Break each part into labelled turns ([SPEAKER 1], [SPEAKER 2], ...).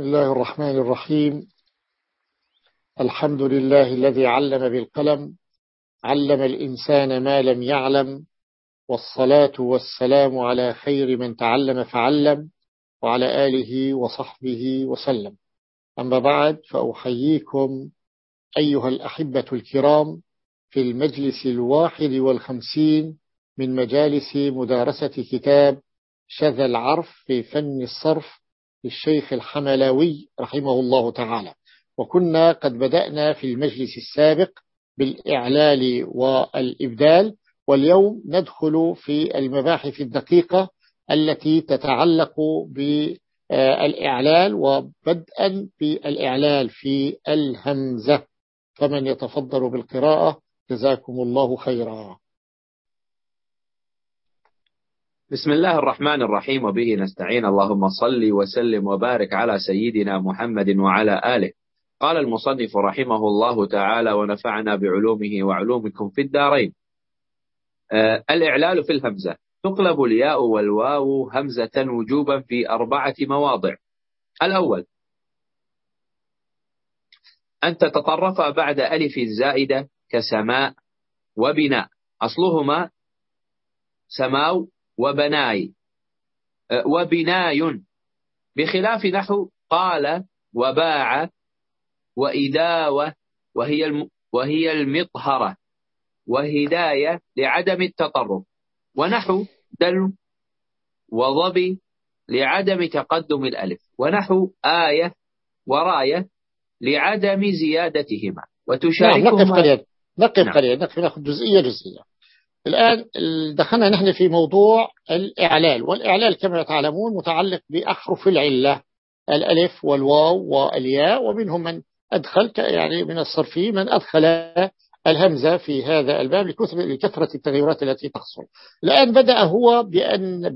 [SPEAKER 1] بسم الله الرحمن الرحيم. الحمد لله الذي علم بالقلم علم الإنسان ما لم يعلم والصلاة والسلام على خير من تعلم فعلم وعلى آله وصحبه وسلم. أما بعد فأحييكم أيها الأحبة الكرام في المجلس الواحد والخمسين من مجالس مدارسة كتاب شذ العرف في فن الصرف للشيخ الحملاوي رحمه الله تعالى. وكنا قد بدأنا في المجلس السابق بالإعلال والإبدال واليوم ندخل في المباحث الدقيقة التي تتعلق بالإعلال وبدءا بالإعلال في الهمزة. فمن يتفضل بالقراءة جزاكم الله خيرا.
[SPEAKER 2] بسم الله الرحمن الرحيم وبه نستعين اللهم صل وسلم وبارك على سيدنا محمد وعلى آله قال المصنف رحمه الله تعالى ونفعنا بعلومه وعلومكم في الدارين آه الإعلال في الهمزة تقلب الياء والواو همزة وجوبا في أربعة مواضع الأول أن تتطرف بعد ألف زائدة كسماء وبناء أصلهما سماو وبناي أه، وبناي. بخلاف نحو قال وباع وإداوة وهي وهي المطهرة وهداية لعدم التطرف ونحو دل وظبي لعدم تقدم الألف. ونحو آية وراية لعدم زيادتهما.
[SPEAKER 1] وتشاركهما نقف قليلا نقف نعم. قليلا نقف ناخذ جزئية جزئية. الآن دخلنا نحن في موضوع الإعلال والإعلال كما تعلمون متعلق بأحرف العلة الألف والواو والياء ومنهم من أدخل يعني من الصرفي من أدخل الهمزة في هذا الباب لكثرة التغيرات التي تحصل. الآن بدأ هو بأن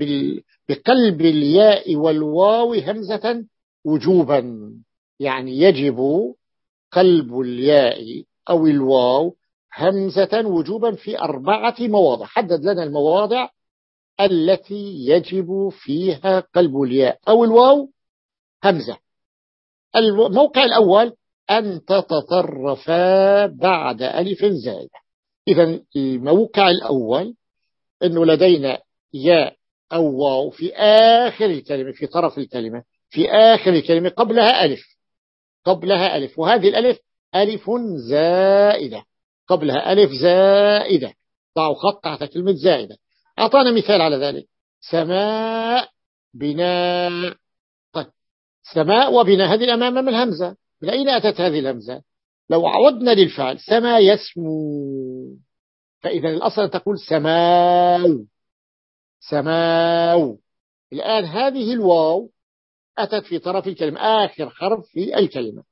[SPEAKER 1] بقلب الياء والواو همزة وجوبا يعني يجب قلب الياء أو الواو همزة وجوبا في أربعة مواضع. حدد لنا المواضع التي يجب فيها قلب الياء. أو الواو همزة. الموقع الأول أن تتطرفا بعد ألف زائدة. إذا الموقع الأول أنه لدينا ياء أو واو في آخر الكلمة في طرف الكلمة في آخر الكلمة قبلها ألف. قبلها ألف. وهذه الألف ألف زائدة. قبلها ألف زائدة. ضعوا خط تحت كلمة زائدة. أعطانا مثال على ذلك. سماء بناء. طيب. سماء وبناء. هذه الأمام من الهمزة. من أين أتت هذه الهمزة؟ لو عودنا للفعل سما يسمو. فإذا الأصل تقول سماو. سماو. الآن هذه الواو أتت في طرف الكلمة. آخر حرف في الكلمة.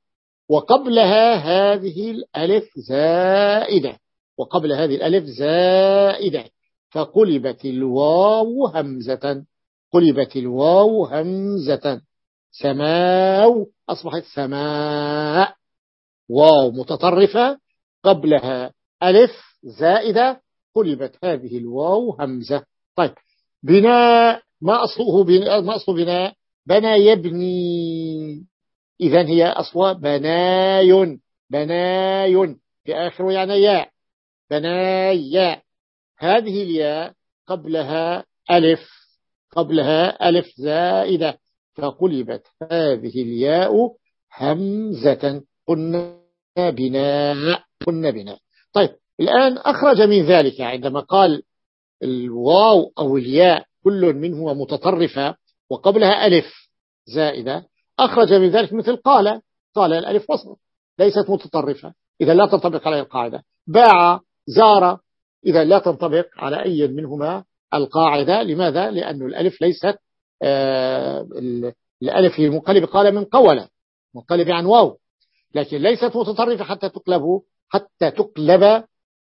[SPEAKER 1] وقبلها هذه الألف زائدة. وقبل هذه الألف زائدة. فقلبت الواو همزة. قلبت الواو همزة. سماو أصبحت سماء. واو متطرفة. قبلها ألف زائدة. قلبت هذه الواو همزة. طيب بناء ما أصله بناء ما أصله بناء؟ بنى يبني إذا هي أصلا بناي بناي في آخر يعني ياء بناي هذه الياء قبلها ألف قبلها ألف زائدة. فقلبت هذه الياء همزة. قلنا بناء قلنا بناء. طيب الآن أخرج من ذلك عندما قال الواو أو الياء كل منهما متطرفة وقبلها ألف زائدة. أخرج من ذلك مثل قال قال الألف وصل ليست متطرفة. إذا لا تنطبق عليه القاعدة. باع زار إذا لا تنطبق على أي منهما القاعدة. لماذا؟ لأن الألف ليست آه الألف المنقلب قال من قولة منقلب عن واو. لكن ليست متطرفة حتى تقلب حتى تقلب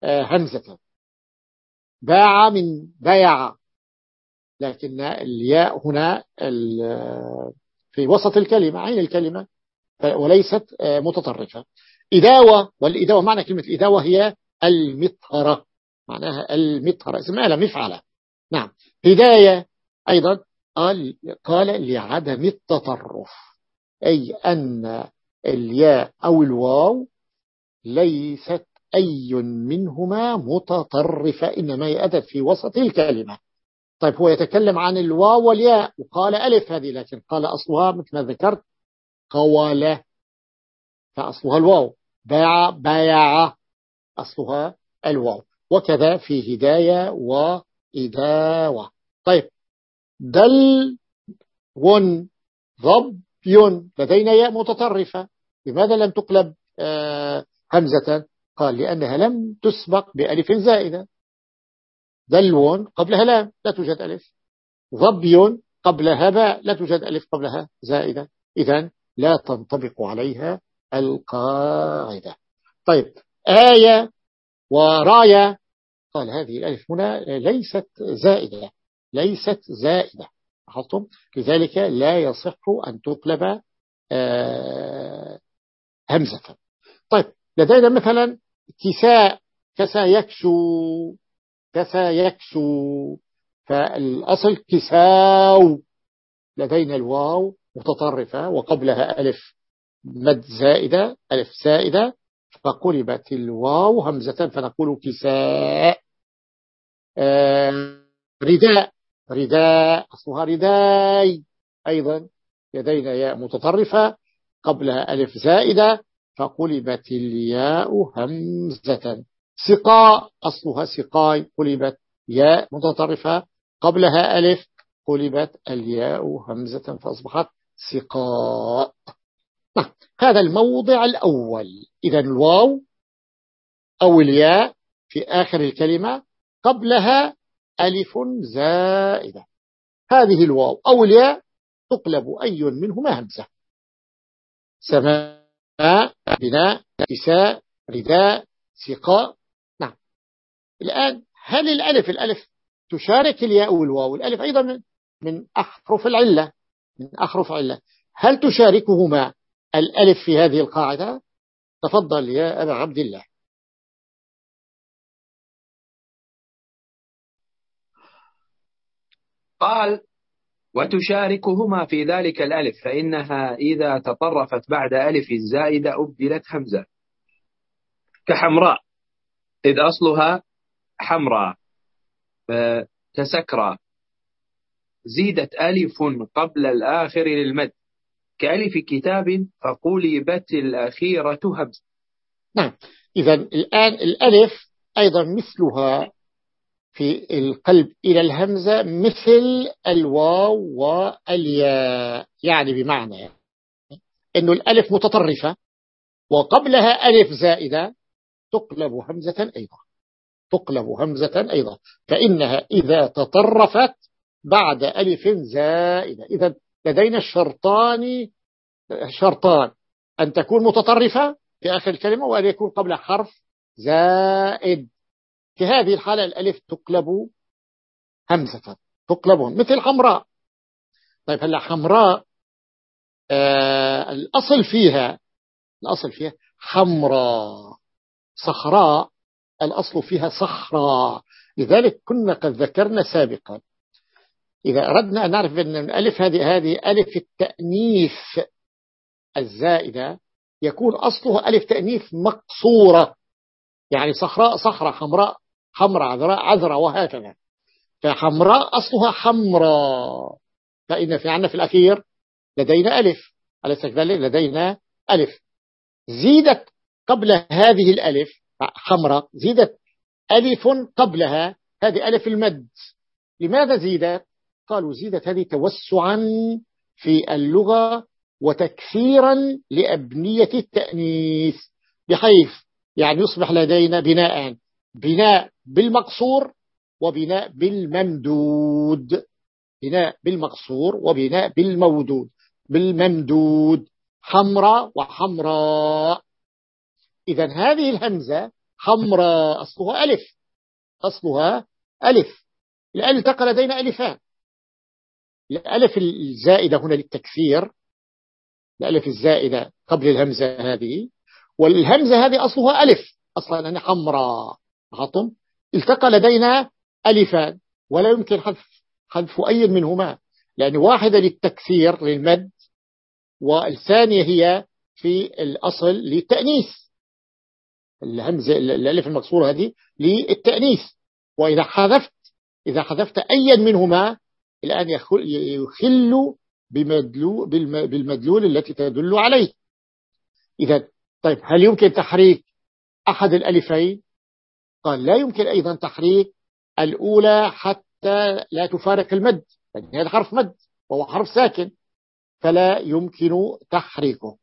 [SPEAKER 1] آه همزة. باع من بيع لكن الياء هنا في وسط الكلمة عين الكلمة وليست آه، متطرفة. إداوة والإداوة معنى كلمة الإداوة هي المطهرة. معناها المطهرة اسمها لم يفعل نعم. هداية أيضا قال, قال لعدم التطرف. أي أن الياء أو الواو ليست أي منهما متطرفة إنما يأتت في وسط الكلمة. طيب هو يتكلم عن الواو والياء وقال ألف هذه لكن قال أصلها مثل ما ذكرت قوالة فأصلها الواو. باع بايع أصلها الواو. وكذا في هداية وإداوة. طيب دل ون ضب يون. لدينا ياء متطرفة. لماذا لم تقلب آه همزة؟ قال لأنها لم تسبق بألف زائدة. دلون قبلها لام لا توجد ألف. ضبي قبلها باء لا توجد ألف قبلها زائدة. إذا لا تنطبق عليها القاعدة. طيب آية وراية. قال هذه الألف هنا ليست زائدة ليست زائدة. لاحظتم؟ لذلك لا يصح أن تقلب آه همزة. طيب لدينا مثلا كساء كسا يكسو كسا يكسو فالأصل كساو لدينا الواو متطرفة وقبلها ألف مد زائدة ألف زائدة فقلبت الواو همزة فنقول كساء. آه رداء رداء أصلها رداي. أيضا لدينا ياء متطرفة قبلها ألف زائدة فقلبت الياء همزة. سقاء أصلها سقاي قلبت ياء متطرفة. قبلها ألف قلبت الياء همزة فأصبحت سقاء. نعم هذا الموضع الأول. إذا الواو أو الياء في آخر الكلمة قبلها ألف زائدة. هذه الواو أو الياء تقلب أي منهما همزة. سماء بناء كساء رداء سقاء. الآن هل الألف الألف تشارك الياء والواو؟ الألف أيضا من, من أحرف العلة من أحرف علة هل تشاركهما الألف في هذه القاعدة؟ تفضل يا أبا عبد الله.
[SPEAKER 2] قال وتشاركهما في ذلك الألف فإنها إذا تطرفت بعد ألف الزائدة أبدلت همزة كحمراء إذ أصلها حمراء كسكرى زيدت ألف قبل الآخر للمد. كألف كتاب فقلبت الأخيرة همزة
[SPEAKER 1] نعم. إذا الآن الألف أيضا مثلها في القلب. إلى الهمزة مثل الواو والياء. يعني بمعنى أنه الألف متطرفة وقبلها ألف زائدة تقلب همزة أيضا. تقلب همزة أيضا. فإنها إذا تطرفت بعد ألف زائدة. إذا لدينا الشرطان شرطان. أن تكون متطرفة في آخر الكلمة وأن يكون قبل حرف زائد. في هذه الحالة الألف تقلب همزة. تقلب مثل حمراء. طيب هلا حمراء آه الأصل فيها الأصل فيها حمراء صخراء. الأصل فيها صخراء لذلك كنا قد ذكرنا سابقا. إذا أردنا أن نعرف أن الألف هذه هذه ألف التأنيث الزائدة يكون أصلها ألف تأنيث مقصورة. يعني صخراء صخرة حمراء حمراء عذراء عذراء وهكذا. فحمراء أصلها حمراء. فإن في عنا في الأخير لدينا ألف. أليس كذلك؟ لدينا ألف. زيدت قبل هذه الألف حمراء زيدت ألف قبلها. هذه ألف المد. لماذا زيدت؟ قالوا زيدت هذه توسعا في اللغة وتكثيرا لأبنية التأنيث. بحيث يعني يصبح لدينا بناء بناء بالمقصور وبناء بالممدود. بناء بالمقصور وبناء بالمودود. بالممدود. حمراء وحمراء. إذا هذه الهمزة حمراء أصلها ألف. أصلها ألف. الآن التقى لدينا ألفان. الألف الزائدة هنا للتكثير الألف الزائدة قبل الهمزة هذه. والهمزة هذه أصلها ألف. أصلا أنا حمراء. عطم. التقى لدينا ألفان. ولا يمكن حذف حذف أي منهما. لأن واحدة للتكثير للمد والثانية هي في الأصل للتأنيث. الهمزة الألف المكسورة هذه للتأنيث. وإذا حذفت إذا حذفت أيا منهما الآن يخل بمدلول بالمدلول التي تدل عليه. إذا طيب هل يمكن تحريك أحد الألفين؟ قال لا يمكن أيضا تحريك الأولى حتى لا تفارق المد. يعني هذا حرف مد وهو حرف ساكن فلا يمكن تحريكه.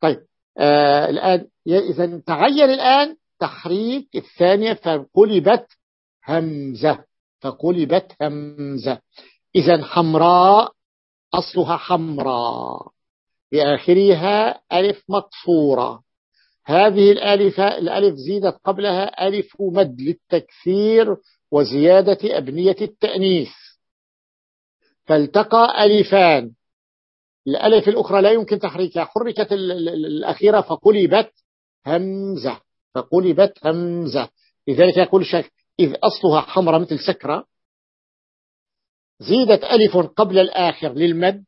[SPEAKER 1] طيب آه الآن إذا تغير الآن تحريك الثانية فقلبت همزة فقلبت همزة. إذا حمراء أصلها حمراء. بآخرها ألف مقصورة. هذه الألف الألف زيدت قبلها ألف مد للتكثير وزيادة أبنية التأنيث. فالتقى ألفان. الألف الأخرى لا يمكن تحريكها. حركت الأخيرة فقلبت همزة. فقلبت همزة. لذلك يقول شك إذ أصلها حمرة مثل سكرة زيدت ألف قبل الآخر للمد.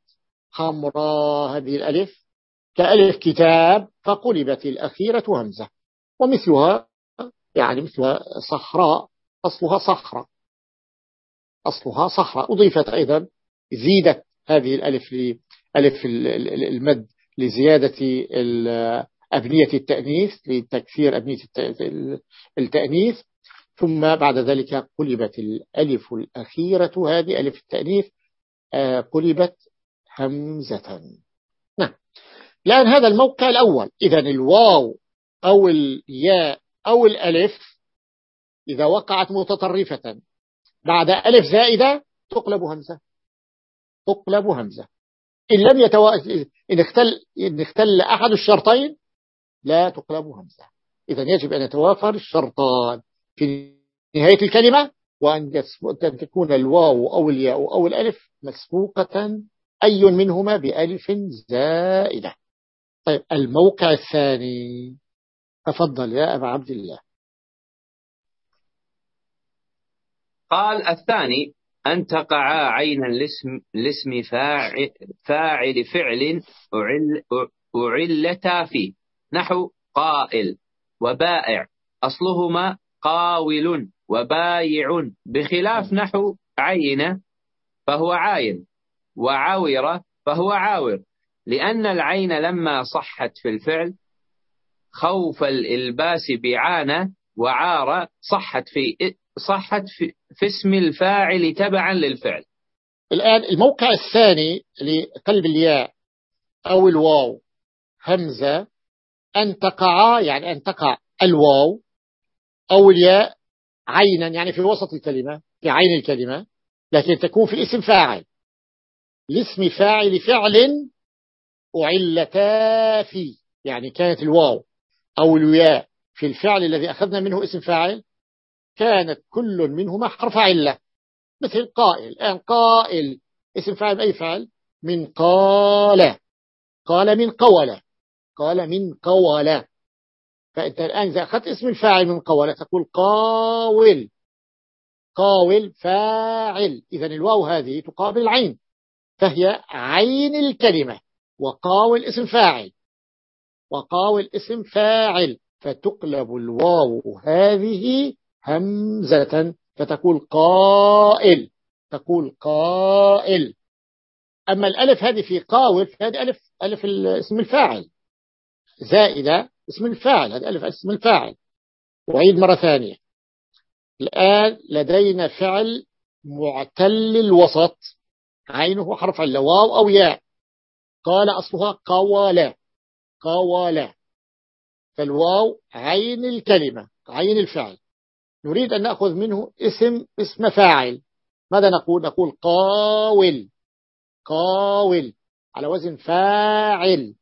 [SPEAKER 1] حمراء هذه الألف. كألف كتاب فقلبت الأخيرة همزة. ومثلها يعني مثلها صحراء أصلها صخرة أصلها صخرة أضيفت أيضا زيدت هذه الألف ألف المد لزيادة أبنية التأنيث لتكثير أبنية التأنيث. ثم بعد ذلك قلبت الألف الأخيرة هذه ألف التأنيث آه، قلبت همزة. نعم. لأن هذا الموقع الأول. إذا الواو أو الياء أو الألف إذا وقعت متطرفة بعد ألف زائدة تقلب همزة. تقلب همزة. إن لم يتو... إن اختل إن اختل أحد الشرطين لا تقلب همزة. إذا يجب أن يتوافر الشرطان في نهاية الكلمة وأن تكون الواو أو الياء أو الألف مسبوقة أي منهما بألف زائدة. طيب الموقع الثاني. تفضل يا أبا عبد الله.
[SPEAKER 2] قال الثاني أن تقع عينا لاسم, لاسم فاعل, فاعل فعل أعل أعلتا فيه. نحو قائل وبائع. أصلهما قاول وبايع. بخلاف نحو عين فهو عاين وعاور فهو عاور. لأن العين لما صحت في الفعل خوف الإلباس بعانة وعار صحت في صحت في, في اسم الفاعل تبعا للفعل.
[SPEAKER 1] الآن الموقع الثاني لقلب الياء أو الواو همزة أن تقع يعني أن تقع الواو أو الياء عينا يعني في وسط الكلمة في عين الكلمة لكن تكون في اسم فاعل. لاسم فاعل فعل أعلتا فيه يعني كانت الواو أو الياء في الفعل الذي أخذنا منه اسم فاعل كانت كل منهما حرف علة. مثل قائل. الآن قائل. اسم فاعل أي فعل من قال. قال من قول. قال من قول. فأنت الآن إذا أخذت اسم الفاعل من قول تقول قاول. قاول فاعل. إذا الواو هذه تقابل العين. فهي عين الكلمة. وقاول اسم فاعل. وقاول اسم فاعل. فتقلب الواو هذه همزة فتقول قائل تقول قائل. أما الألف هذه في قاول فهذه ألف, ألف اسم الفاعل. زائدة اسم الفاعل هذه ألف اسم الفاعل. وعيد مرة ثانية. الآن لدينا فعل معتل الوسط. عينه حرف علة واو أو ياء. قال أصلها قوالا قوالا فالواو عين الكلمة عين الفعل. نريد أن نأخذ منه اسم اسم فاعل. ماذا نقول؟ نقول قاول. قاول. على وزن فاعل.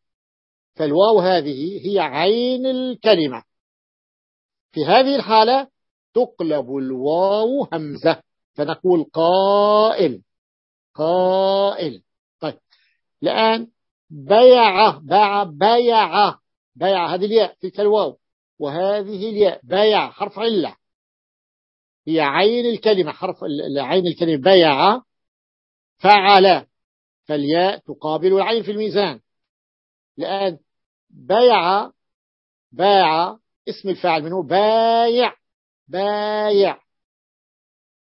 [SPEAKER 1] فالواو هذه هي عين الكلمة. في هذه الحالة تقلب الواو همزة. فنقول قائل. قائل. طيب. الآن بيع باع بيع. بيع. هذه الياء تلك الواو. وهذه الياء. بيع حرف علة. هي عين الكلمة حرف عين الكلمة بيع فعل فالياء تقابل العين في الميزان. الآن بايع باع اسم الفاعل منه بايع بايع.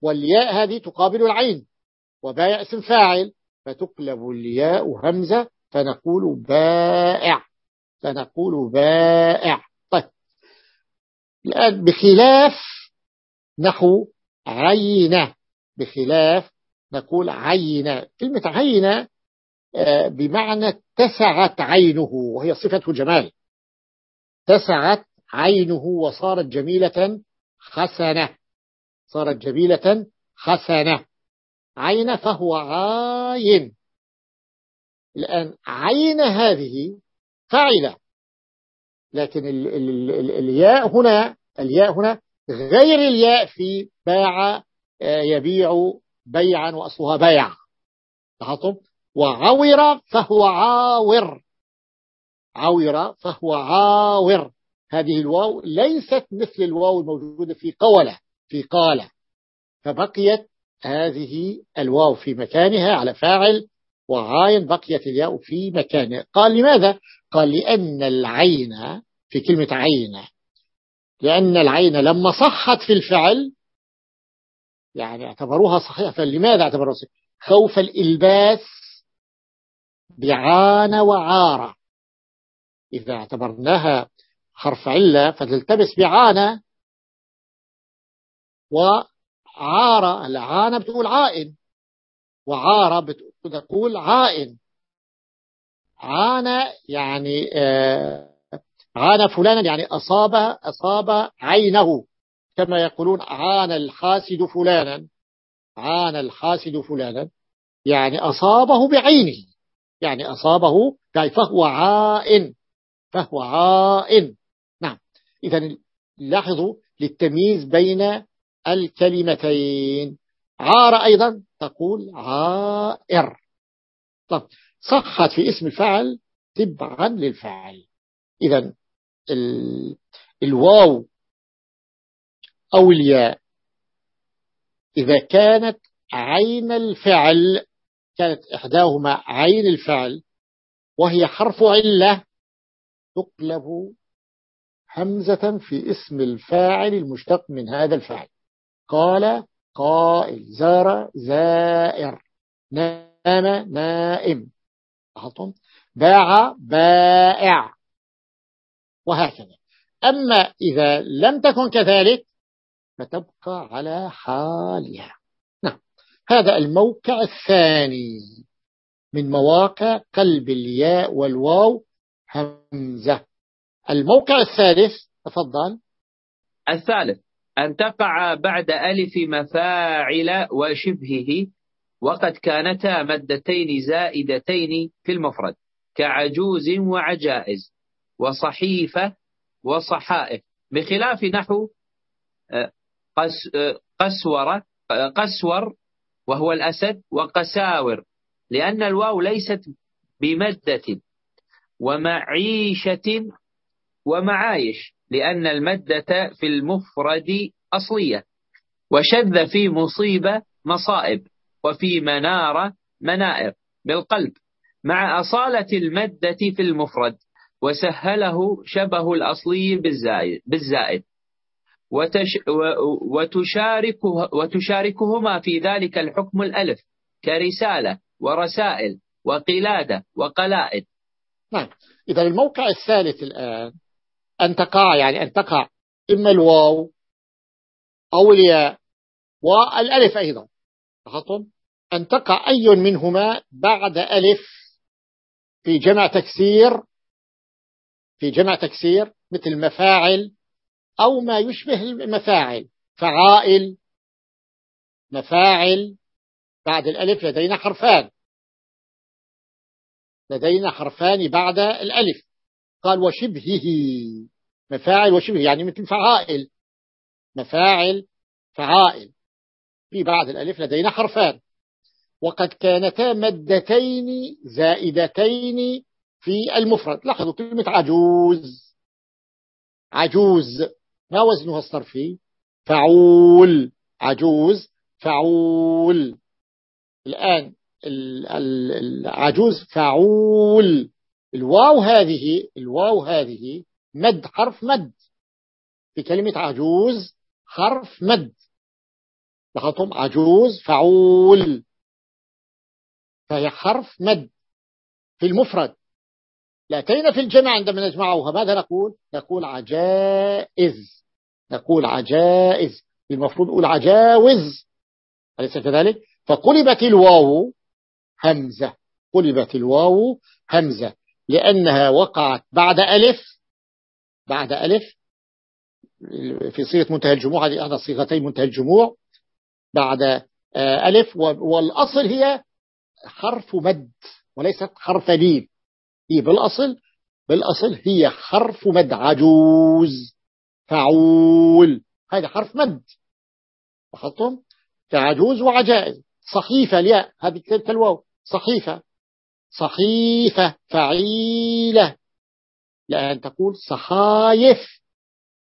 [SPEAKER 1] والياء هذه تقابل العين. وبايع اسم فاعل فتقلب الياء همزة فنقول بائع. فنقول بائع. طيب. الآن بخلاف نحو عينة بخلاف نقول عينة. كلمة عينة آه، بمعنى اتسعت عينه وهي صفة جمال. اتسعت عينه وصارت جميلة حسنة. صارت جميلة حسنة. عين فهو عاين. الآن عين هذه فاعلة. لكن ال ال ال الياء هنا الياء هنا غير الياء في باع آه، يبيع بيعا وأصلها بيع. لاحظتم؟ وعور فهو عاور. عور فهو عاور. هذه الواو ليست مثل الواو الموجودة في قولة في قالة. فبقيت هذه الواو في مكانها على فاعل وعاين بقيت الياء في مكانها. قال لماذا؟ قال لأن العين في كلمة عين لأن العين لما صحت في الفعل يعني اعتبروها صحيحة فلماذا اعتبروها صحيحة؟ خوف الإلباس بعان وعارة إذا اعتبرناها حرف علة فتلتبس بعانة وعارة العانة بتقول عائن وعارة بتقول عائن. عانى يعني آه عانى فلانا يعني أصاب أصاب عينه. كما يقولون عانى الحاسد فلانا. عانى الحاسد فلانا. يعني أصابه بعينه. يعني أصابه يعني فهو عائن. فهو عائن. نعم. إذا لاحظوا للتمييز بين الكلمتين. عار أيضا تقول عائر. طب صحت في اسم الفعل تبعا للفعل إذا الواو أو الياء. إذا كانت عين الفعل كانت إحداهما عين الفعل وهي حرف علة تقلب همزة في اسم الفاعل المشتق من هذا الفعل. قال قائل زار زائر نام نائم. باع بائع. وهكذا. أما إذا لم تكن كذلك فتبقى على حالها. نعم. هذا الموقع الثاني من مواقع قلب الياء والواو همزة. الموقع الثالث تفضل.
[SPEAKER 2] الثالث أن تقع بعد ألف مفاعل وشبهه وقد كانتا مدتين زائدتين في المفرد كعجوز وعجائز. وصحيفة وصحائف. بخلاف نحو آه، آه، قسور آه، قسور وهو الأسد وقساور لأن الواو ليست بمدة ومعيشة ومعايش لأن المدة في المفرد أصلية. وشذ في مصيبة مصائب وفي منارة منائر بالقلب. مع أصالة المدة في المفرد وسهله شبه الأصلي بالزائد, بالزائد. وتش وتشاركه وتشاركهما في ذلك الحكم الألف كرسالة ورسائل وقلادة وقلائد.
[SPEAKER 1] نعم. إذا الموقع الثالث الآن أن تقع يعني أن تقع إما الواو أو الياء والألف أيضا. لاحظتم أن تقع أي منهما بعد ألف في جمع تكسير في جمع تكسير مثل مفاعل أو ما يشبه المفاعل فعائل مفاعل بعد الألف لدينا حرفان. لدينا حرفان بعد الألف. قال وشبهه مفاعل وشبه يعني مثل فعائل. مفاعل فعائل. في بعد الألف لدينا حرفان. وقد كانتا مدتين زائدتين في المفرد. لاحظوا كلمة عجوز. عجوز. ما وزنها الصرفي؟ فعول. عجوز. فعول. الآن العجوز فعول. الواو هذه الواو هذه مد حرف مد. في كلمة عجوز حرف مد. لاحظتم؟ عجوز فعول. فهي حرف مد. في المفرد. لأتينا في الجمع عندما نجمعها ماذا نقول؟ نقول عجائز. نقول عجائز. المفروض نقول عجاوز. أليس كذلك؟ فقلبت الواو همزة. قلبت الواو همزة. لأنها وقعت بعد ألف. بعد ألف. في صيغة منتهى الجموع هذه أحد صيغتين منتهى الجموع. بعد آه، ألف. والأصل هي حرف مد وليست حرف لين. هي بالأصل بالأصل هي حرف مد عجوز فعول. هذا حرف مد. لاحظتم؟ كعجوز وعجائز. صحيفة الياء هذه كلمة الواو. صحيفة. صحيفة فعيلة. لأن تقول صحايف.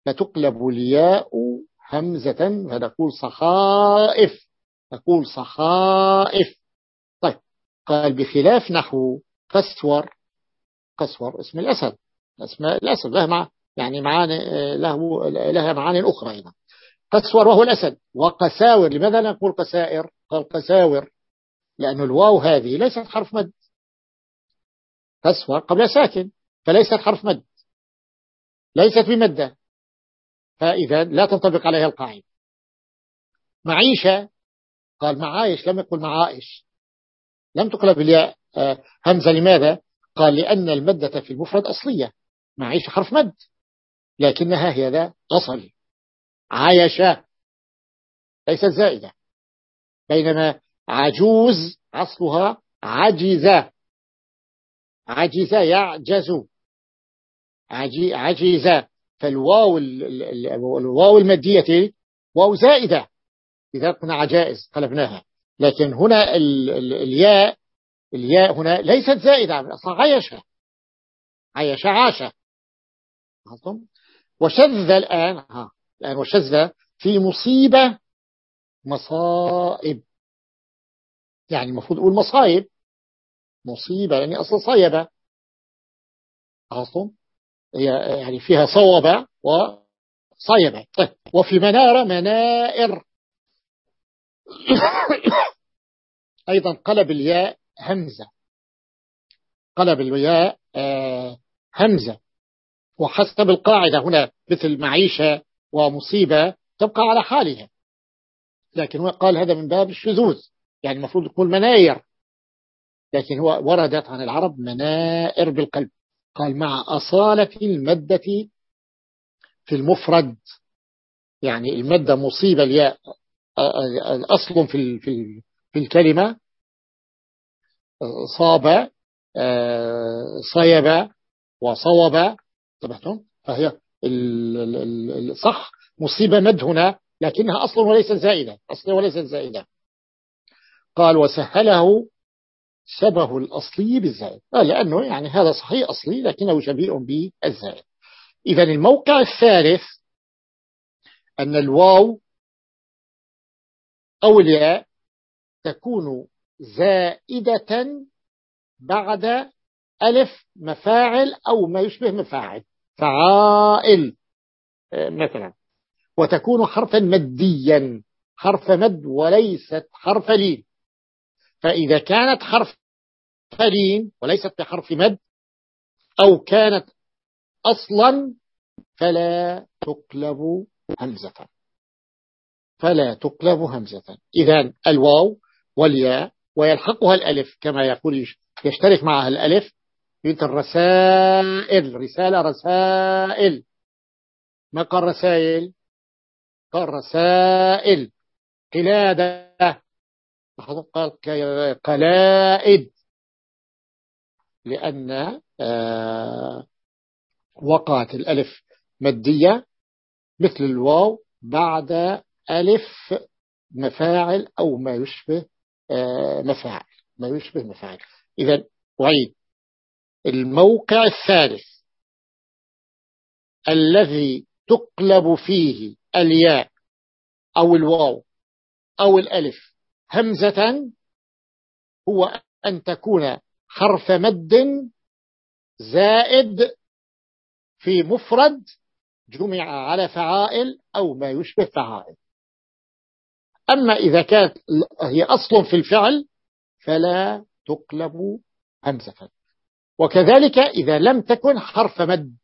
[SPEAKER 1] فتقلب الياء همزة فتقول صحائف. تقول صحائف. طيب قال بخلاف نحو قسور قسور اسم الأسد. اسم الأسد له مع يعني معاني له لها معاني أخرى هنا قسور وهو الأسد. وقساور لماذا نقول قسائر؟ قال قساور لأن الواو هذه ليست حرف مد. قسور قبل ساكن فليست حرف مد. ليست بمدة. فإذا لا تنطبق عليها القاعدة. معيشة. قال معايش لم يقل معائش لم تقلب الياء آه، همزة لماذا؟ قال لأن المدة في المفرد أصلية معيشة حرف مد لكنها هي ذا أصل. عايشة ليست زائدة. بينما عجوز أصلها عجزة عجز يعجز. عجز. فالواو الواو المادية واو زائدة. إذا قلنا عجائز قلبناها لكن هنا الياء الياء هنا ليست زائدة من أصلا عيشة عيش عاشة وشذ الآن ها الآن وشذ في مصيبة مصائب. يعني المفروض أقول مصايب. مصيبة يعني أصل صيبة. أصلا هي يعني فيها صوبة وصيبة. طيب وفي منارة منائر. أيضا قلب الياء همزة قلب الياء آه، همزة وحسب القاعدة هنا مثل معيشة ومصيبة تبقى على حالها. لكن هو قال هذا من باب الشذوذ. يعني المفروض يقول مناير. لكن هو وردت عن العرب منائر بالقلب. قال مع أصالة المدة في المفرد. يعني المدة مصيبة الياء أصل في في الكلمة. صاب صيب وصوب انتبهتم فهي صح مصيبة مد هنا لكنها أصل وليس زائدة أصل وليس زائدة. قال وسهله شبه الأصلي بالزائد. آه لأنه يعني هذا صحيح أصلي لكنه شبيه بالزائد. إذا الموقع الثالث أن الواو أو الياء تكون زائدة بعد ألف مفاعل أو ما يشبه مفاعل فعائل مثلا. وتكون حرفا مديا حرف مد وليست حرف لين. فإذا كانت حرف لين وليست بحرف مد أو كانت أصلا فلا تقلب همزة. فلا تقلب همزة. إذا الواو والياء ويلحقها الألف كما يقول يشترك معها الألف بنت الرسائل رسالة رسائل. ما قال رسائل؟ قال رسائل. قلادة. قال قلائد. لأن آه، وقعت الألف مادية مثل الواو بعد ألف مفاعل أو ما يشبه مفاعل. ما يشبه مفاعل. إذا أعيد الموقع الثالث الذي تقلب فيه الياء أو الواو أو الألف همزة هو أن تكون حرف مد زائد في مفرد جمع على فعائل أو ما يشبه فعائل. أما إذا كانت هي أصل في الفعل فلا تقلب همزة. وكذلك إذا لم تكن حرف مد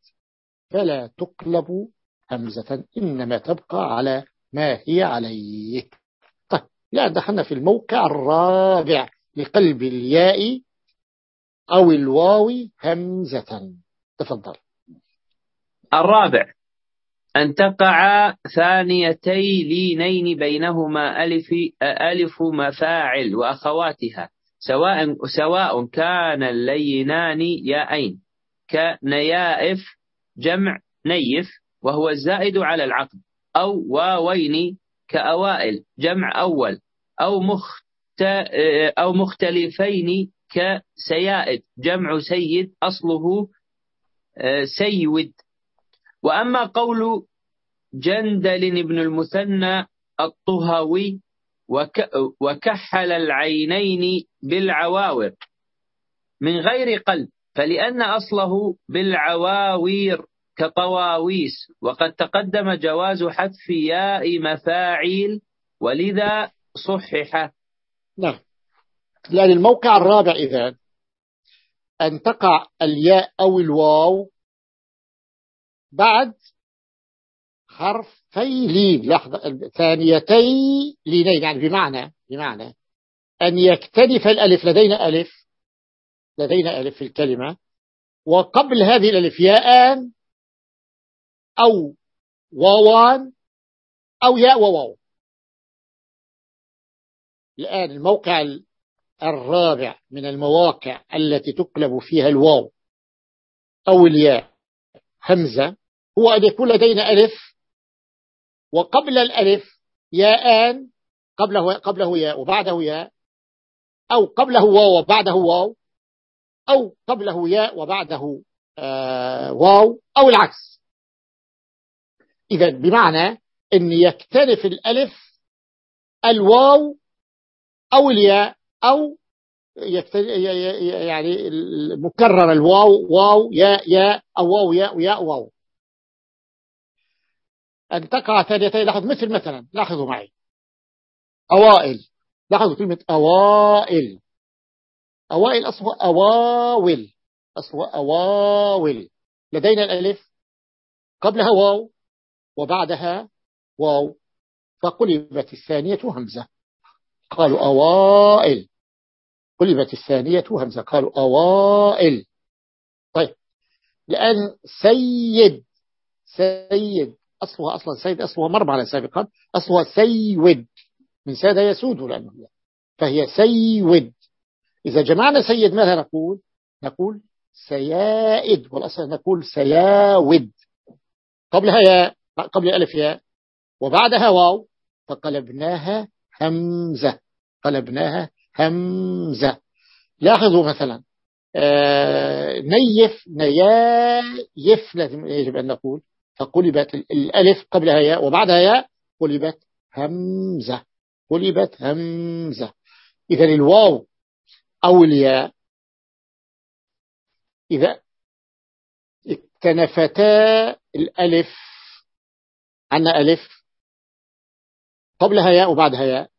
[SPEAKER 1] فلا تقلب همزة. إنما تبقى على ما هي عليه. طيب لا دخلنا في الموقع الرابع لقلب الياء أو الواو همزة. تفضل.
[SPEAKER 2] الرابع. أن تقع ثانيتي لينين بينهما ألف, ألف مفاعل وأخواتها سواء, سواء كان اللينان ياءين كنيائف جمع نيف وهو الزائد على العقد أو واوين كأوائل جمع أول أو مخت أو مختلفين كسيائد جمع سيد أصله سيود. وأما قول جندل بن المثنى الطهوي وكحل العينين بالعواور من غير قلب فلأن أصله بالعواوير كطواويس وقد تقدم جواز حذف ياء مفاعيل ولذا صحح.
[SPEAKER 1] نعم. لأن الموقع الرابع إذا أن تقع الياء أو الواو بعد حرفي لين لحظة ثانيتي لينين يعني بمعنى بمعنى أن يكتنف الألف لدينا ألف لدينا ألف في الكلمة. وقبل هذه الألف ياءان أو واوان أو ياء وواو. الآن الموقع الرابع من المواقع التي تقلب فيها الواو أو الياء همزة. هو أن يكون لدينا ألف وقبل الألف ياءان قبله, قبله ياء وبعده ياء أو قبله واو وبعده واو أو قبله ياء وبعده آه واو أو العكس. إذا بمعنى أن يكتنف الألف الواو أو الياء أو يعني مكرر الواو واو ياء ياء أو واو ياء ياء واو. أن تقع ثانيتين لاحظ مثل مثلا لاحظوا معي. أوائل. لاحظوا كلمة أوائل. أوائل أصله أواول أصله أواول لدينا الألف قبلها واو وبعدها واو. فقلبت الثانية همزة. قالوا أوائل. قلبت الثانية همزة. قالوا أوائل. طيب. لأن سيد سيد أصلها أصلا سيد أصلها مر على سابقا. أصلها سيود. من ساد يسود لأنه فهي سيود. إذا جمعنا سيد ماذا نقول؟ نقول سيائد. والأصل نقول سياود. قبلها يا قبل ألف ياء. وبعدها واو. فقلبناها همزة قلبناها همزة لاحظوا مثلا آه نيف نيايف لازم يجب أن نقول فقلبت الألف قبلها ياء وبعدها ياء قلبت همزة قلبت همزة. إذا الواو أو الياء إذا اكتنفتا الألف عنا ألف قبلها ياء وبعدها ياء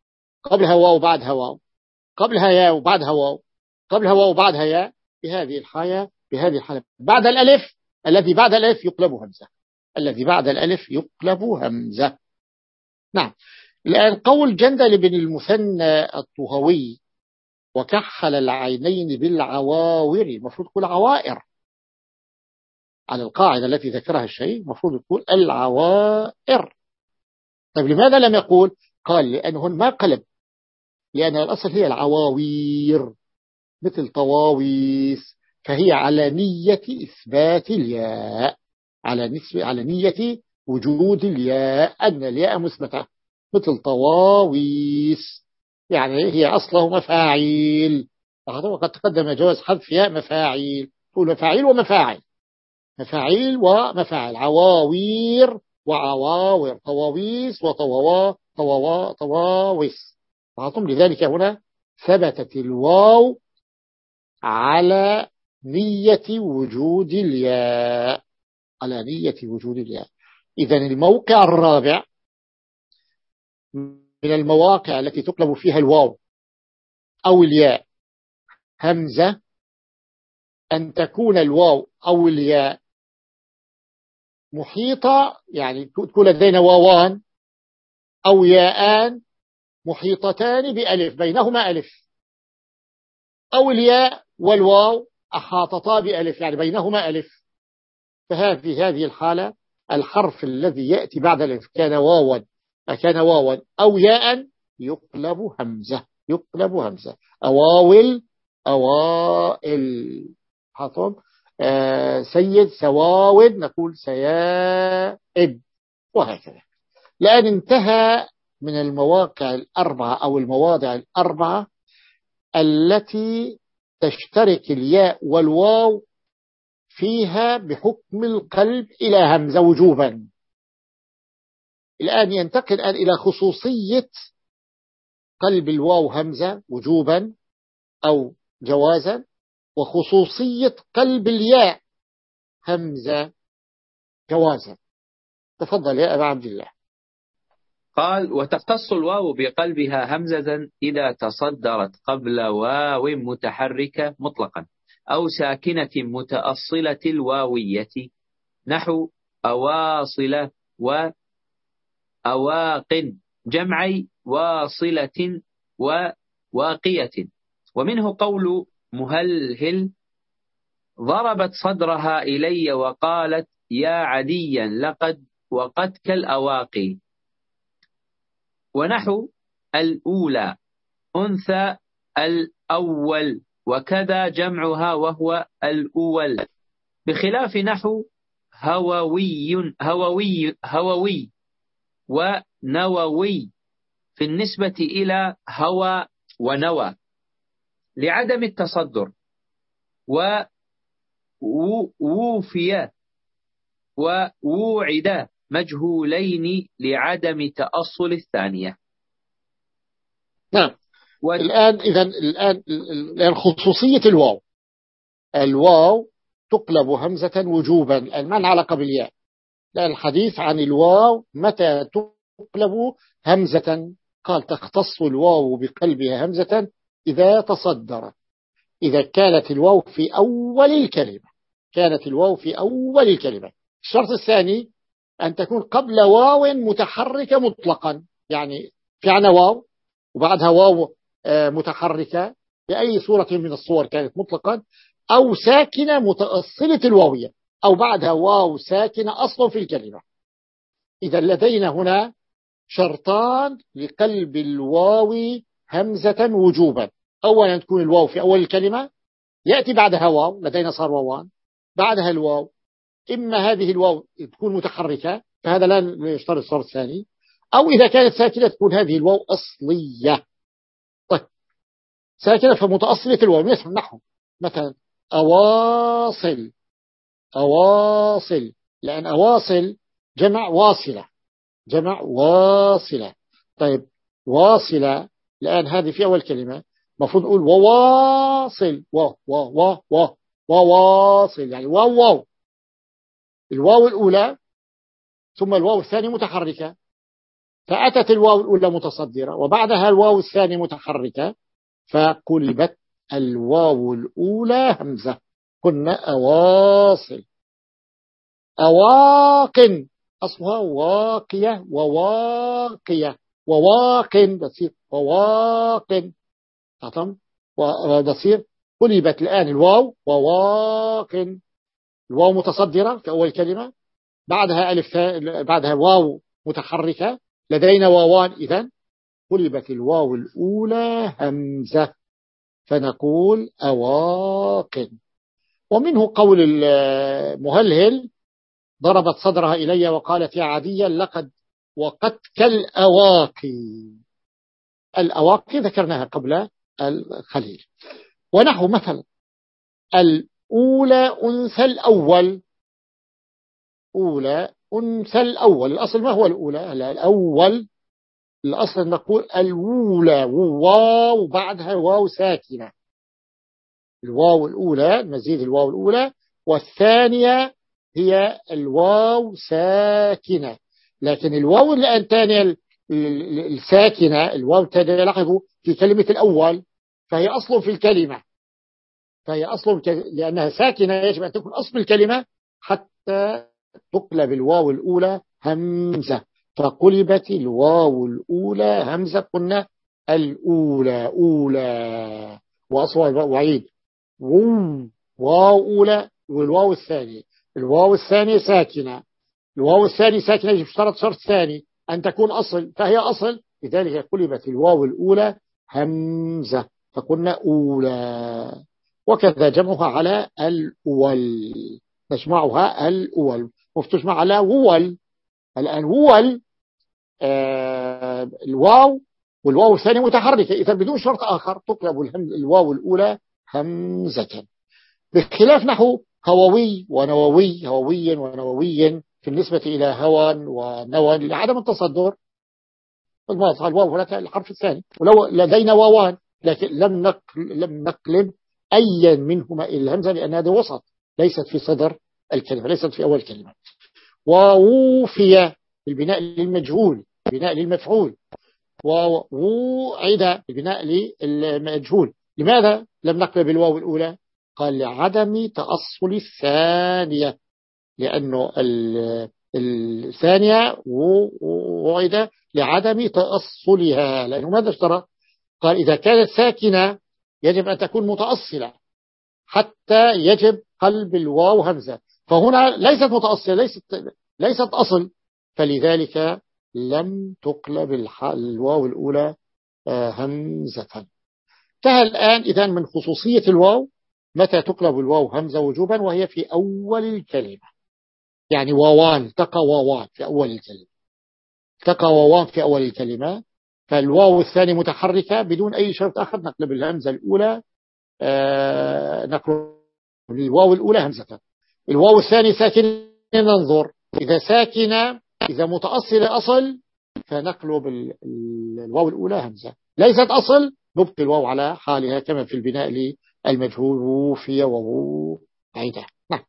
[SPEAKER 1] قبلها واو وبعدها واو قبلها ياء وبعدها واو قبلها واو وبعدها ياء بهذه الحالة بهذه الحالة. بعد الألف الذي بعد الألف يقلب همزة. الذي بعد الألف يقلب همزة. نعم. الآن قول جندل بن المثنى الطهوي وكحل العينين بالعواور. المفروض تقول عوائر. على القاعدة التي ذكرها الشيء المفروض يقول العوائر. طيب لماذا لم يقول؟ قال لأنه ما قلب. لأن الأصل هي العواوير مثل طواويس فهي على نية إثبات الياء. على نسبة على نية وجود الياء أن الياء مثبتة مثل طواويس. يعني هي أصله مفاعيل. وقد تقدم جواز حذف ياء مفاعيل. تقول مفاعيل ومفاعل. مفاعيل ومفاعل. عواوير وعواور. طواويس وطواوا طواوا طواويس. لذلك هنا. ثبتت الواو على نية وجود الياء. على نية وجود الياء إذا الموقع الرابع من المواقع التي تقلب فيها الواو أو الياء همزة أن تكون الواو أو الياء محيطة يعني تكون لدينا واوان أو ياءان محيطتان بألف بينهما ألف. أو الياء والواو أحاطتا بألف يعني بينهما ألف. فهذه هذه الحالة الحرف الذي يأتي بعد الألف كان واوا كان واوا أو ياء يقلب همزة يقلب همزة. أواول أوائل حطم آه سيد سواود نقول سيائد وهكذا. لأن انتهى من المواقع الأربعة أو المواضع الأربعة التي تشترك الياء والواو فيها بحكم القلب إلى همزة وجوبا. الآن ينتقل الآن إلى خصوصية قلب الواو همزة وجوبا أو جوازا وخصوصية قلب الياء همزة جوازا. تفضل يا أبا عبد الله.
[SPEAKER 2] قال وتختص الواو بقلبها همزة إذا تصدرت قبل واو متحركة مطلقا. أو ساكنة متأصلة الواوية. نحو أواصلة وأواق جمعي واصلة وواقية ومنه قول مهلهل ضربت صدرها إلي وقالت يا عديا لقد وقد كالأواقي ونحو الأولى أنثى الأول. وكذا جمعها وهو الأول. بخلاف نحو هووي هووي هووي ونووي في النسبة إلى هوى ونوى. لعدم التصدر ووفي ووعد مجهولين لعدم تأصل الثانية.
[SPEAKER 1] نعم. والآن إذا الآن الآن خصوصية الواو. الواو تقلب همزة وجوبا. الآن ما علاقة بالياء؟ الحديث عن الواو متى تقلب همزة؟ قال تختص الواو بقلبها همزة إذا تصدر. إذا كانت الواو في أول الكلمة. كانت الواو في أول الكلمة. الشرط الثاني أن تكون قبل واو متحركة مطلقا. يعني في عنا واو وبعدها واو متحركة بأي صورة من الصور كانت مطلقا أو ساكنة متأصلة الواوية أو بعدها واو ساكنة أصلا في الكلمة. إذا لدينا هنا شرطان لقلب الواو همزة وجوبا. أولا تكون الواو في أول الكلمة يأتي بعدها واو لدينا صار واوان. بعدها الواو إما هذه الواو تكون متحركة فهذا لا يشترط الصرف الثاني أو إذا كانت ساكنة تكون هذه الواو أصلية. ساكنة فمتأصلة الواو مثل نحو مثلا أواصل أواصل لأن أواصل جمع واصلة جمع واصلة. طيب واصلة لأن هذه في أول كلمة مفروض نقول وواصل و و و وواصل يعني واو واو. الواو الأولى ثم الواو الثانية متحركة فأتت الواو الأولى متصدرة وبعدها الواو الثانية متحركة. فقلبت الواو الأولى همزة. كنا أواصل. أواق أصلها واقية وواقية. وواق بتصير وواق أعطم وبصير قلبت الآن الواو وواق الواو متصدرة في أول كلمة. بعدها ألف بعدها واو متحركة. لدينا واوان إذن. قلبت الواو الأولى همزة فنقول أواق. ومنه قول المهلهل ضربت صدرها إلي وقالت يا عديا لقد وقد كالأواقي الأواقي ذكرناها قبل الخليل. ونحو مثلا الأولى أنثى الأول. أولى أنثى الأول. الأصل ما هو الأولى؟ الأول الأصل نقول الأولى واو بعدها واو ساكنة. الواو الأولى مزيد الواو الأولى والثانية هي الواو ساكنة. لكن الواو الثانية الساكنة الواو الثانية لاحظوا في كلمة الأول فهي أصل في الكلمة. فهي أصل لأنها ساكنة يجب أن تكون أصل الكلمة حتى تقلب الواو الأولى همزة. فقلبت الواو الأولى همزة قلنا الأولى أولى. وأصوى وعيد. واو أولى والواو الثاني. الواو الثاني ساكنة. الواو الثاني ساكنة يجب شرط شرط ثاني. أن تكون أصل. فهي أصل. لذلك قلبت الواو الأولى همزة فقلنا أولى. وكذا جمعها على الأول. نجمعها الأول. وفتجمع على وول الآن وول الواو والواو الثانية متحركة إذا بدون شرط آخر تقلب الواو الأولى همزة. بخلاف نحو هووي ونووي هوويا ونوويا في النسبة إلى هوى ونوى لعدم التصدر. الواو هناك الحرف الثاني. ولو لدينا واوان لكن لم نقل لم نقلب أيا منهما إلى الهمزة لأن هذا وسط ليست في صدر الكلمة ليست في أول كلمة ووفي بالبناء للمجهول. بناء للمفعول. ووعد بالبناء للمجهول. لماذا لم نقلب الواو الأولى؟ قال لعدم تأصل الثانية. لأنه الثانية وعد لعدم تأصلها. لأنه ماذا اشترى؟ قال إذا كانت ساكنة يجب أن تكون متأصلة. حتى يجب قلب الواو همزة. فهنا ليست متأصلة ليست, ليست أصل. فلذلك لم تقلب الواو الأولى آه، همزة. انتهى الآن إذا من خصوصية الواو. متى تقلب الواو همزة وجوبا؟ وهي في أول الكلمة. يعني واوان تقى واوان في أول الكلمة. تقى واوان في أول الكلمة. فالواو الثاني متحركة بدون أي شرط آخر. نقلب الهمزة الأولى آه نقلب الواو الأولى همزة. الواو الثاني ساكن ننظر إذا ساكنة إذا متأصل أصل فنقلب الواو الأولى همزة. ليست أصل نبقي الواو على حالها كما في البناء للمجهول وفي وهو عيدة نعم.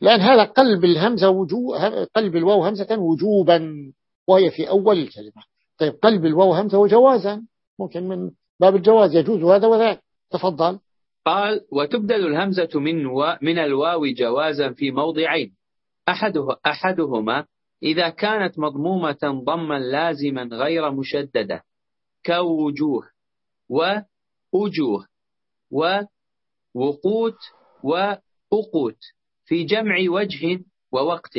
[SPEAKER 1] لأن هذا قلب الهمزة وجو قلب الواو همزة وجوبا وهي في أول الكلمة. طيب قلب الواو همزة وجوازا. ممكن من باب الجواز يجوز هذا وذاك. تفضل.
[SPEAKER 2] قال وتبدل الهمزة من و من الواو جوازا في موضعين. أحده أحدهما إذا كانت مضمومة ضما لازما غير مشددة كوجوه وأجوه ووقوت وأقوت في جمع وجه ووقت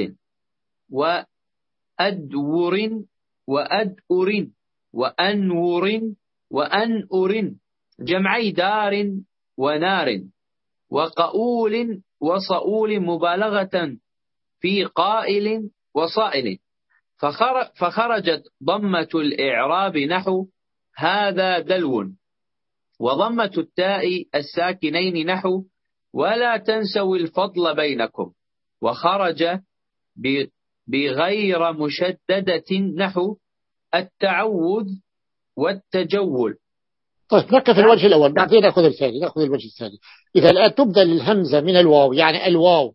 [SPEAKER 2] وأدور وأدؤر وأنور وأنؤر جمعي دار ونار وقؤول وصؤول مبالغة في قائل وصائل فخرجت ضمة الإعراب نحو هذا دلو وضمة التاء الساكنين نحو ولا تنسوا الفضل بينكم وخرج بغير مشددة نحو التعوذ والتجول.
[SPEAKER 1] طيب نقف الوجه الأول. بعدين نأخذ الثاني نأخذ الوجه الثاني. إذا الآن تبدل الهمزة من الواو يعني الواو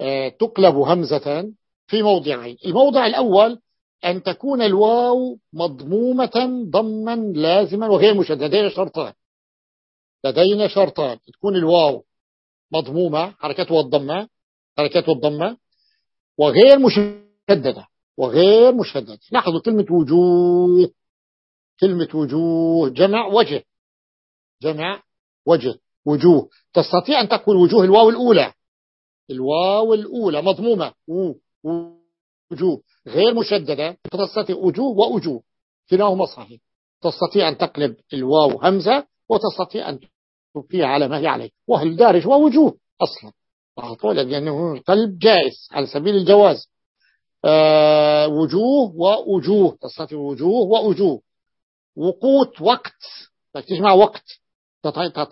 [SPEAKER 1] آه تقلب همزة في موضعين. الموضع الأول أن تكون الواو مضمومة ضما لازما وغير مشددة. لدينا شرطان. لدينا شرطان. تكون الواو مضمومة حركته الضمة حركته الضمة وغير مشددة. وغير مشددة. لاحظوا كلمة وجوه. كلمة وجوه. جمع وجه. جمع وجه. وجوه. تستطيع أن تقول وجوه الواو الأولى. الواو الأولى مضمومة. وجوه غير مشددة تستطيع وجوه وأجوه كلاهما صحيح. تستطيع أن تقلب الواو همزة وتستطيع أن تبقيها على ما هي عليه. وهل دارج؟ ووجوه أصلا. لأنه القلب جائز على سبيل الجواز. آه وجوه وأجوه تستطيع وجوه وأجوه وقوت وقت. تجمع وقت.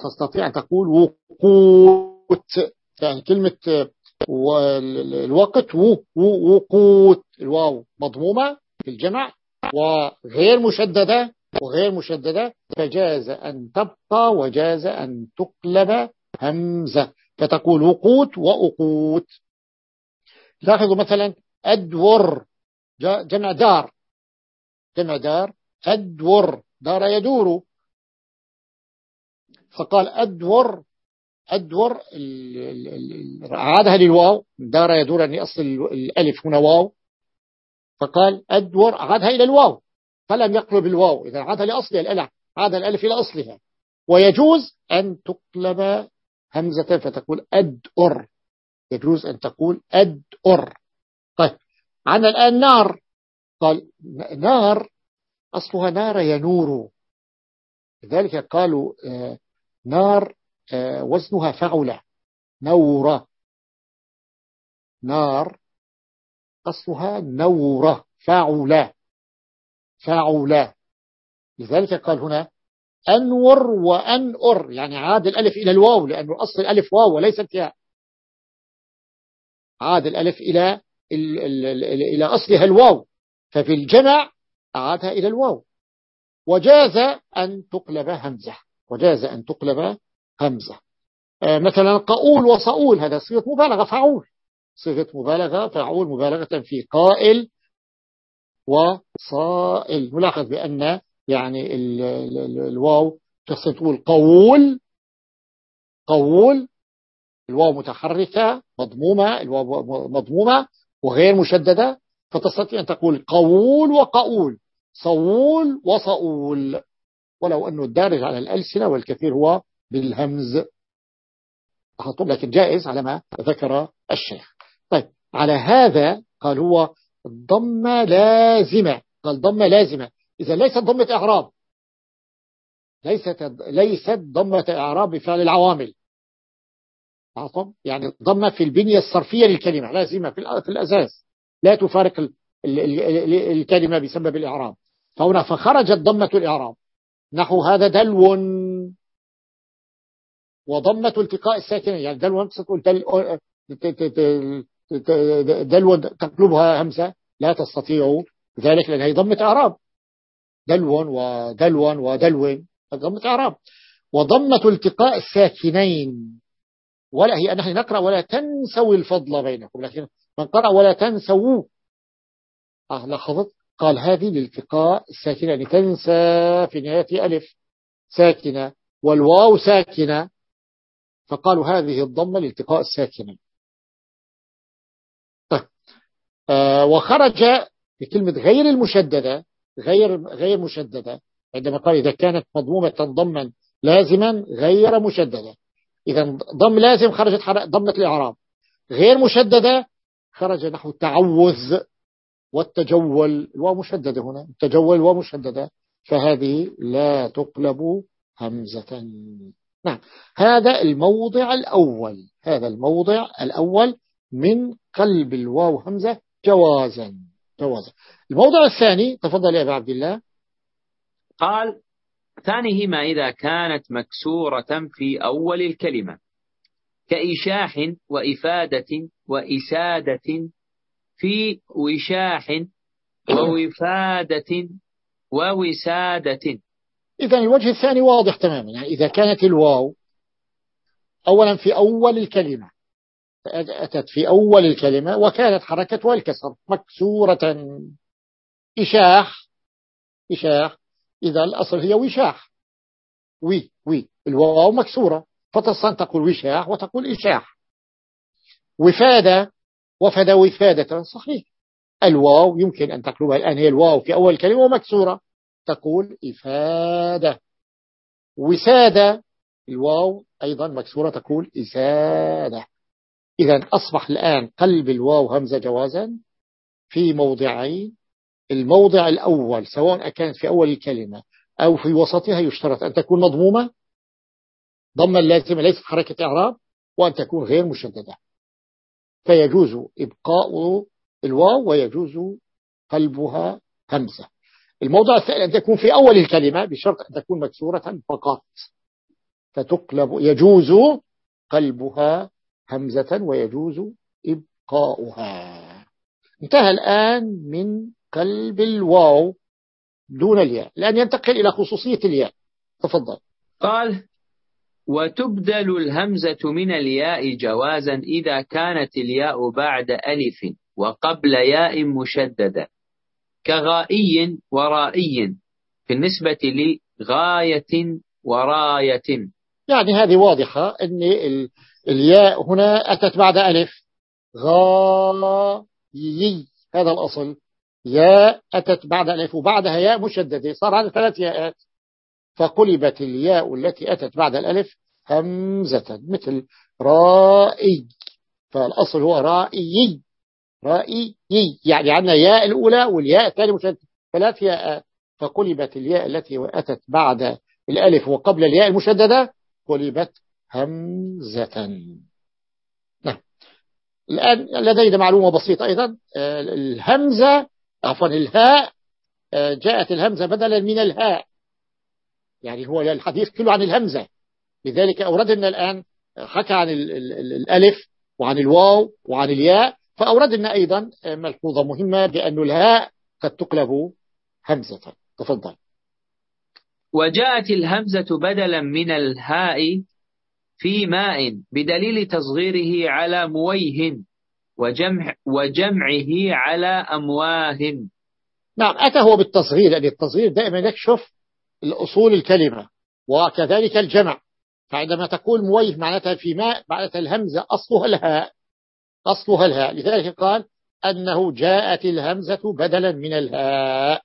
[SPEAKER 1] تستطيع أن تقول وقوت. يعني كلمة والوقت وقوت. الواو مضمومة في الجمع وغير مشددة وغير مشددة. فجاز أن تبقى وجاز أن تقلب همزة. فتقول وقوت وأقوت. لاحظوا مثلا أدور. جمع دار. جمع دار. أدور. دار يدور. فقال أدور أدور عادها للواو دار يدور أن أصل الألف هنا واو. فقال أدور عادها إلى الواو. فلم يقلب الواو. إذا عادها لأصلها الألف عاد الألف إلى أصلها. ويجوز أن تقلب همزة فتقول أدأر يجوز أن تقول أدأر طيب. عن الآن نار. قال نار أصلها نار ينور. لذلك قالوا آه، نار وزنها فعلة نورة. نار. أصلها نورة. فعلة فعلة لذلك قال هنا أنور وأنأر. يعني عاد الألف إلى الواو لأنه أصل الألف واو وليست ياء عاد الألف إلى إلى أصلها الواو. ففي الجمع أعادها إلى الواو. وجاز أن تقلب همزة. وجاز أن تقلب همزة. آه، مثلا قؤول وصؤول هذا صيغة مبالغة فعول صيغة مبالغة فعول مبالغة في قائل وصائل. نلاحظ بأن يعني ال ال ال الواو تستطيع تقول قول قول. الواو متحركة مضمومة الواو مضمومة وغير مشددة فتستطيع أن تقول قول وقول صول وصؤول. ولو أنه الدارج على الألسنة والكثير هو بالهمز. لكن جائز على ما ذكر الشيخ. طيب على هذا قال هو الضمة لازمة. قال ضمة لازمة. إذا ليست ضمة إعراب. ليست ليست ضمة إعراب بفعل العوامل. يعني ضمة في البنية الصرفية للكلمة لازمة في الأساس. لا تفارق الكلمة بسبب الإعراب. فهنا فخرجت ضمة الإعراب. نحو هذا دلو. وضمة التقاء الساكنة يعني دلو تقول دلو تقلبها همسة لا تستطيع ذلك لأنها ضمة إعراب. دلو ودلو ودلو ضمة إعراب. وضمة التقاء الساكنين. ولا هي نحن نقرأ ولا تنسوا الفضل بينكم لكن من قرأ ولا تنسوا. آه لاحظت؟ قال هذه لالتقاء الساكنة يعني تنسى في نهاية ألف. ساكنة. والواو ساكنة. فقالوا هذه الضمة لالتقاء الساكنة طيب. آه وخرج بكلمة غير المشددة غير غير مشددة عندما قال إذا كانت مضمومة ضما لازما غير مشددة. إذا ضم لازم خرجت ضمة الإعراب غير مشددة خرج نحو التعوذ والتجول. الواو مشددة هنا. التجول ومشددة فهذه لا تقلب همزة. نعم. هذا الموضع الأول. هذا الموضع الأول من قلب الواو همزة جوازا. جوازا. الموضع الثاني تفضل يا أبا عبد الله.
[SPEAKER 2] قال ثانيهما إذا كانت مكسورة في أول الكلمة. كإشاح وإفادة وإسادة في وشاح ووفادة ووسادة.
[SPEAKER 1] إذا الوجه الثاني واضح تماما. يعني إذا كانت الواو أولا في أول الكلمة أتت في أول الكلمة وكانت حركتها الكسر مكسورة. إشاح إشاح. إذا الأصل هي وشاح. وي وي. الواو مكسورة. فتستطيع تقول وشاح وتقول إشاح. وفادة وفد وفادة صحيح. الواو يمكن أن تقلبها الآن هي الواو في أول كلمة ومكسورة. تقول إفادة. وسادة. الواو أيضا مكسورة تقول إسادة. إذا أصبح الآن قلب الواو همزة جوازا في موضعين. الموضع الأول سواء كانت في أول الكلمة أو في وسطها يشترط أن تكون مضمومة. ضم اللازمة ليست حركة إعراب وأن تكون غير مشددة. فيجوز إبقاء الواو ويجوز قلبها همزة. الموضع الثاني أن تكون في أول الكلمة بشرط أن تكون مكسورة فقط. فتقلب يجوز قلبها همزة ويجوز إبقاؤها. انتهى الآن من قلب الواو دون الياء لأن ينتقل إلى خصوصية الياء. تفضل.
[SPEAKER 2] قال وتبدل الهمزة من الياء جوازا إذا كانت الياء بعد ألف وقبل ياء مشددة. كغائي ورائي في النسبة لغاية وراية.
[SPEAKER 1] يعني هذه واضحة أن الياء هنا أتت بعد ألف. غايي هذا الأصل. ياء أتت بعد ألف وبعدها ياء مشددة صار هذا ثلاث ياءات. فقلبت الياء التي أتت بعد الألف همزة مثل رائي. فالأصل هو رائي. رائي يعني عندنا ياء الأولى والياء الثانية مشددة ثلاث ياءات فقلبت الياء التي أتت بعد الألف وقبل الياء المشددة قلبت همزة. نعم. الآن لدينا معلومة بسيطة أيضا. آه، الهمزة عفوا الهاء آه، جاءت الهمزة بدلا من الهاء. يعني هو الحديث كله عن الهمزة. لذلك أوردنا الآن حكى عن الألف وعن الواو وعن الياء. فأوردنا أيضا آه، ملحوظة مهمة بأن الهاء قد تقلب همزة. تفضل.
[SPEAKER 2] وجاءت الهمزة بدلا من الهاء في ماء بدليل تصغيره على مويه وجمع وجمعه على أمواه.
[SPEAKER 1] نعم أتى هو بالتصغير يعني التصغير دائما يكشف الأصول الكلمة وكذلك الجمع. فعندما تقول مويه معناتها في ماء معناتها الهمزة أصلها الهاء. أصلها الهاء. لذلك قال أنه جاءت الهمزة بدلا من الهاء.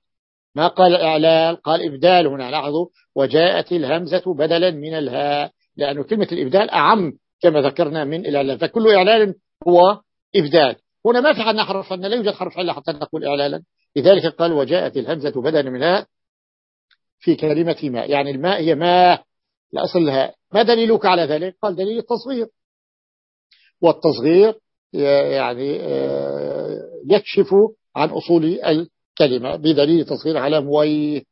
[SPEAKER 1] ما قال إعلال؟ قال إبدال هنا لاحظوا. وجاءت الهمزة بدلا من الهاء. لأن كلمة الإبدال أعم كما ذكرنا من الإعلال فكل إعلال هو إبدال. هنا ما في عندنا حرف لا يوجد حرف علة حتى نقول إعلالا. لذلك قال وجاءت الهمزة بدلا من الهاء في كلمة ماء يعني الماء هي ماء لأصل لها. ما دليلك على ذلك؟ قال دليل التصغير. والتصغير يعني آه، يكشف عن أصول الكلمة بدليل تصغير على مويه.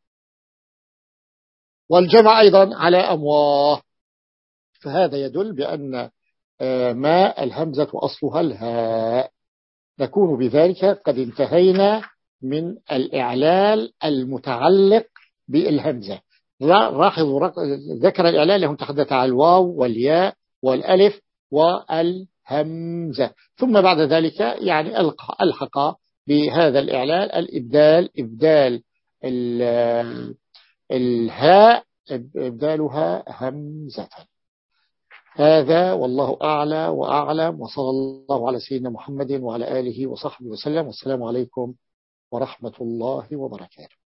[SPEAKER 1] والجمع أيضا على أمواه. فهذا يدل بأن آه، ماء الهمزة أصلها الهاء. نكون بذلك قد انتهينا من الإعلال المتعلق بالهمزة. لاحظوا ذكر الإعلال لهم تحدث على الواو والياء والألف. والهمزة ثم بعد ذلك يعني ألحق بهذا الإعلال الإبدال إبدال الهاء. إبدالها همزة. هذا والله أعلى وأعلم. وصلى الله على سيدنا محمد وعلى آله وصحبه وسلم. والسلام عليكم ورحمة الله وبركاته.